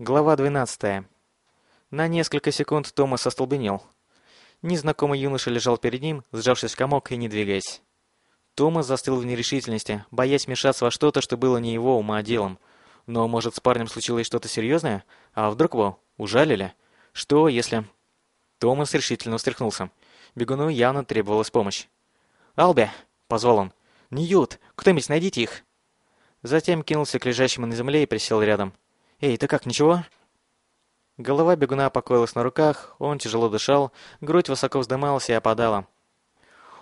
Глава 12. На несколько секунд Томас остолбенел. Незнакомый юноша лежал перед ним, сжавшись в комок и не двигаясь. Томас застыл в нерешительности, боясь вмешаться во что-то, что было не его ума делом. Но, может, с парнем случилось что-то серьезное? А вдруг его ужалили? Что, если... Томас решительно встряхнулся. Бегуну явно требовалась помощь. «Алби!» — позвал он. «Ньют! Кто-нибудь найдите их!» Затем кинулся к лежащему на земле и присел рядом. «Эй, ты как, ничего?» Голова бегуна покоилась на руках, он тяжело дышал, грудь высоко вздымалась и опадала.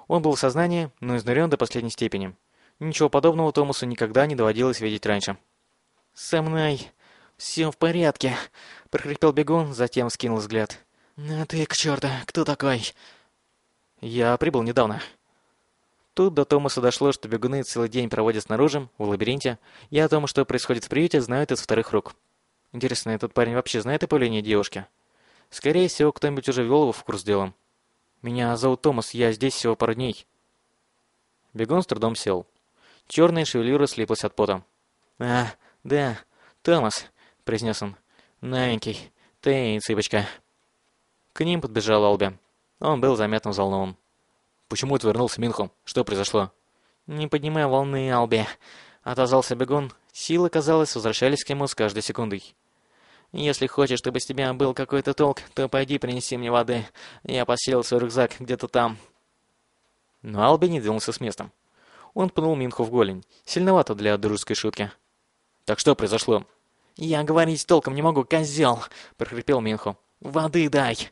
Он был в сознании, но изнурен до последней степени. Ничего подобного Томасу никогда не доводилось видеть раньше. «Со мной все в порядке», — прохрипел бегун, затем скинул взгляд. «А ты к черту, кто такой?» «Я прибыл недавно». Тут до Томаса дошло, что бегуны целый день проводят снаружи, в лабиринте, и о том, что происходит в приюте, знают из вторых рук. Интересно, этот парень вообще знает о появлении девушки? Скорее всего, кто-нибудь уже ввел его в курс дела. Меня зовут Томас, я здесь всего пару дней. Бегун с трудом сел. Черная шевелюра слиплась от пота. «А, да, Томас», — произнес он. «Новенький. Ты, цыпочка». К ним подбежал Алби. Он был заметно взволнован. «Почему ты вернулся, Минху? Что произошло?» «Не поднимай волны, Алби», — отозвался бегун. Силы, казалось, возвращались к нему с каждой секундой. Если хочешь, чтобы с тебя был какой-то толк, то пойди принеси мне воды. Я поселил свой рюкзак где-то там. Но Алби не двинулся с местом. Он пнул Минху в голень. Сильновато для дружеской шутки. Так что произошло? Я говорить толком не могу, козел, прохрипел Минху. Воды дай.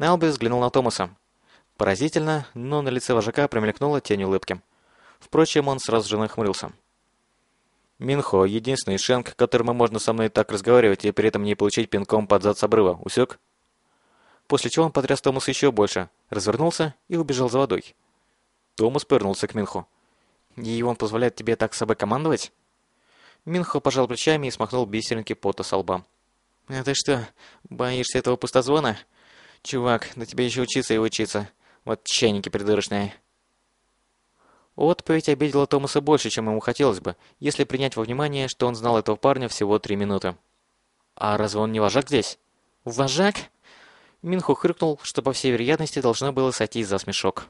Алби взглянул на Томаса. Поразительно, но на лице вожака промелькнула тень улыбки. Впрочем, он сразу же нахмурился. Минхо — единственный шенк, которому можно со мной так разговаривать и при этом не получить пинком под зад с обрыва. Усек? После чего он потряс Томаса еще больше, развернулся и убежал за водой. Томас повернулся к Минху. «И он позволяет тебе так с собой командовать?» Минхо пожал плечами и смахнул бисеринки пота со лба. «А ты что, боишься этого пустозвона? Чувак, на тебе еще учиться и учиться. Вот чайники придурочные». Отповедь обидела Томаса больше, чем ему хотелось бы, если принять во внимание, что он знал этого парня всего три минуты. «А разве он не вожак здесь?» «Вожак?» Минху хрюкнул, что, по всей вероятности, должно было сойти за смешок.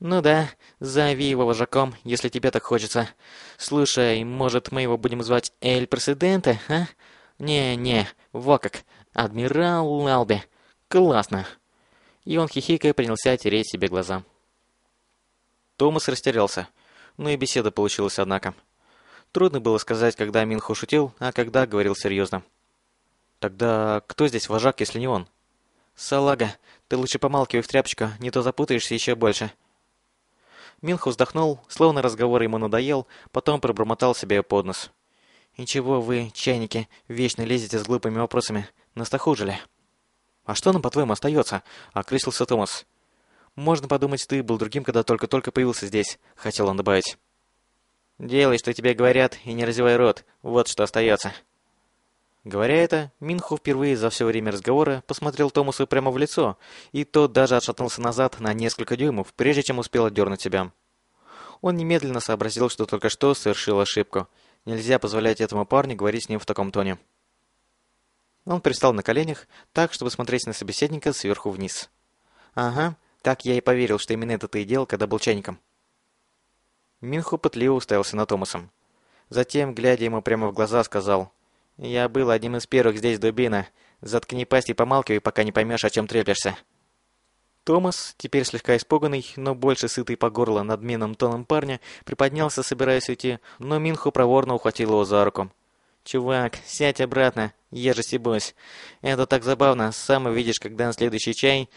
«Ну да, зови его вожаком, если тебе так хочется. Слушай, может, мы его будем звать Эль Пресиденте, а? Не-не, во как, Адмирал Лалби. Классно!» И он хихикая принялся тереть себе глаза. Томас растерялся. Ну и беседа получилась, однако. Трудно было сказать, когда Минху шутил, а когда говорил серьезно. «Тогда кто здесь вожак, если не он?» «Салага, ты лучше помалкивай в тряпочку, не то запутаешься еще больше». Минху вздохнул, словно разговор ему надоел, потом пробормотал себе под нос. «И чего вы, чайники, вечно лезете с глупыми вопросами? Настохужили?» «А что нам, по-твоему, остается?» — окрысился Томас. Можно подумать, ты был другим, когда только-только появился здесь, хотел он добавить. Делай, что тебе говорят, и не разевай рот. Вот что остается. Говоря это, Минху впервые за все время разговора посмотрел Томасу прямо в лицо, и тот даже отшатнулся назад на несколько дюймов, прежде чем успел отдернуть себя. Он немедленно сообразил, что только что совершил ошибку. Нельзя позволять этому парню говорить с ним в таком тоне. Он пристал на коленях, так, чтобы смотреть на собеседника сверху вниз. «Ага, так я и поверил, что именно это ты и делал, когда был чайником. Минху пытливо уставился на Томасом. Затем, глядя ему прямо в глаза, сказал, «Я был одним из первых здесь, дубина. Заткни пасть и помалкивай, пока не поймешь, о чем треплешься». Томас, теперь слегка испуганный, но больше сытый по горло надменным тоном парня, приподнялся, собираясь уйти, но Минху проворно ухватил его за руку. «Чувак, сядь обратно, я же стебусь. Это так забавно, сам увидишь, когда на следующий чай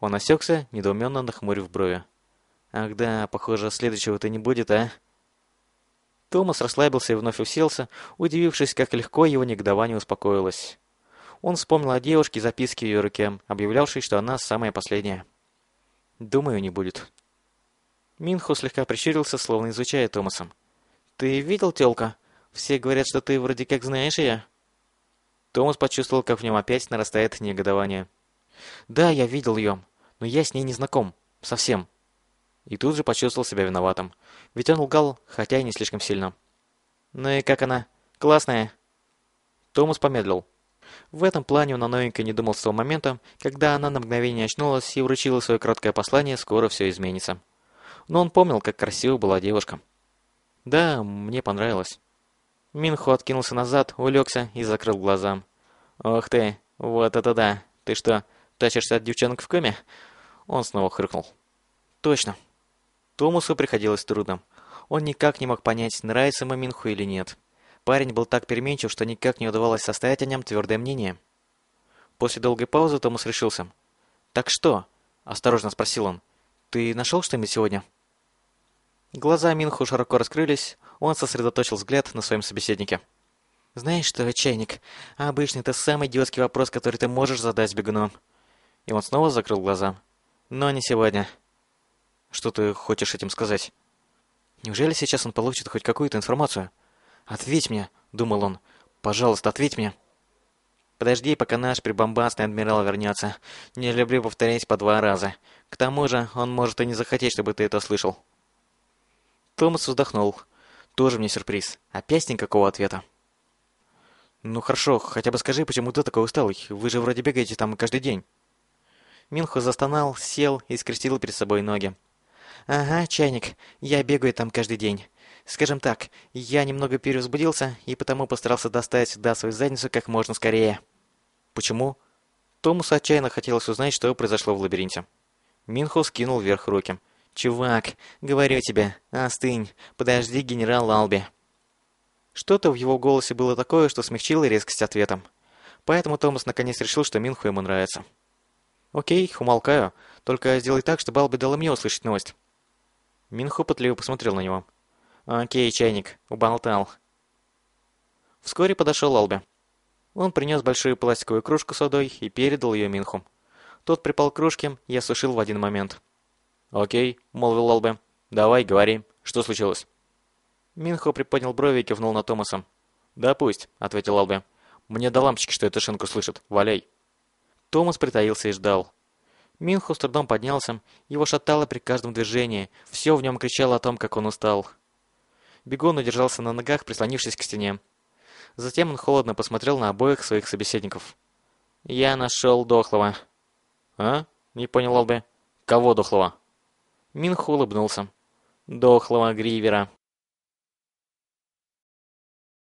он осекся, недоуменно нахмурив брови. «Ах да, похоже, следующего-то не будет, а?» Томас расслабился и вновь уселся, удивившись, как легко его негодование успокоилось. Он вспомнил о девушке записке в ее руке, объявлявшей, что она самая последняя. «Думаю, не будет». Минху слегка прищурился, словно изучая Томаса. «Ты видел тёлка? Все говорят, что ты вроде как знаешь её». Томас почувствовал, как в нем опять нарастает негодование. «Да, я видел ее, но я с ней не знаком. Совсем». И тут же почувствовал себя виноватым. Ведь он лгал, хотя и не слишком сильно. «Ну и как она? Классная?» Томас помедлил. В этом плане он о новенькой не думал с того момента, когда она на мгновение очнулась и вручила свое краткое послание «Скоро все изменится». Но он помнил, как красива была девушка. «Да, мне понравилось». Минху откинулся назад, улегся и закрыл глаза. «Ох ты, вот это да! Ты что, тащишься от девчонок в коме?» Он снова хрюкнул. «Точно». Томусу приходилось трудно. Он никак не мог понять, нравится ему Минху или нет. Парень был так переменчив, что никак не удавалось составить о нем твердое мнение. После долгой паузы Томас решился. «Так что?» – осторожно спросил он. «Ты нашел что-нибудь сегодня?» Глаза Минху широко раскрылись, он сосредоточил взгляд на своем собеседнике. «Знаешь что, чайник, обычно это самый идиотский вопрос, который ты можешь задать бегуну». И он снова закрыл глаза. «Но не сегодня». «Что ты хочешь этим сказать?» «Неужели сейчас он получит хоть какую-то информацию?» «Ответь мне», — думал он. «Пожалуйста, ответь мне». «Подожди, пока наш прибомбасный адмирал вернется. Не люблю повторять по два раза. К тому же, он может и не захотеть, чтобы ты это слышал». Томас вздохнул. «Тоже мне сюрприз. Опять никакого ответа». «Ну хорошо, хотя бы скажи, почему ты такой усталый? Вы же вроде бегаете там каждый день». Минху застонал, сел и скрестил перед собой ноги. «Ага, чайник, я бегаю там каждый день. Скажем так, я немного перевозбудился и потому постарался достать сюда свою задницу как можно скорее. Почему? Томусу отчаянно хотелось узнать, что произошло в лабиринте. Минхо скинул вверх руки. «Чувак, говорю тебе, остынь, подожди генерал Алби». Что-то в его голосе было такое, что смягчило резкость ответа. Поэтому Томас наконец решил, что Минху ему нравится. «Окей, умолкаю, только сделай так, чтобы Алби дала мне услышать новость». Минху пытливо посмотрел на него. «Окей, чайник, уболтал». Вскоре подошел Алби. Он принес большую пластиковую кружку с водой и передал ее Минху. Тот припал к кружке и осушил в один момент. «Окей», — молвил Алби. «Давай, говори, что случилось?» Минхо приподнял брови и кивнул на Томаса. «Да пусть», — ответил Алби. «Мне до лампочки, что эта шинку слышит. Валяй». Томас притаился и ждал. Минхо с трудом поднялся, его шатало при каждом движении, все в нем кричало о том, как он устал. Бегун удержался на ногах, прислонившись к стене. Затем он холодно посмотрел на обоих своих собеседников. «Я нашел дохлого». «А?» — не понял Алби. «Кого дохлого?» Минху улыбнулся. «Дохлого Гривера».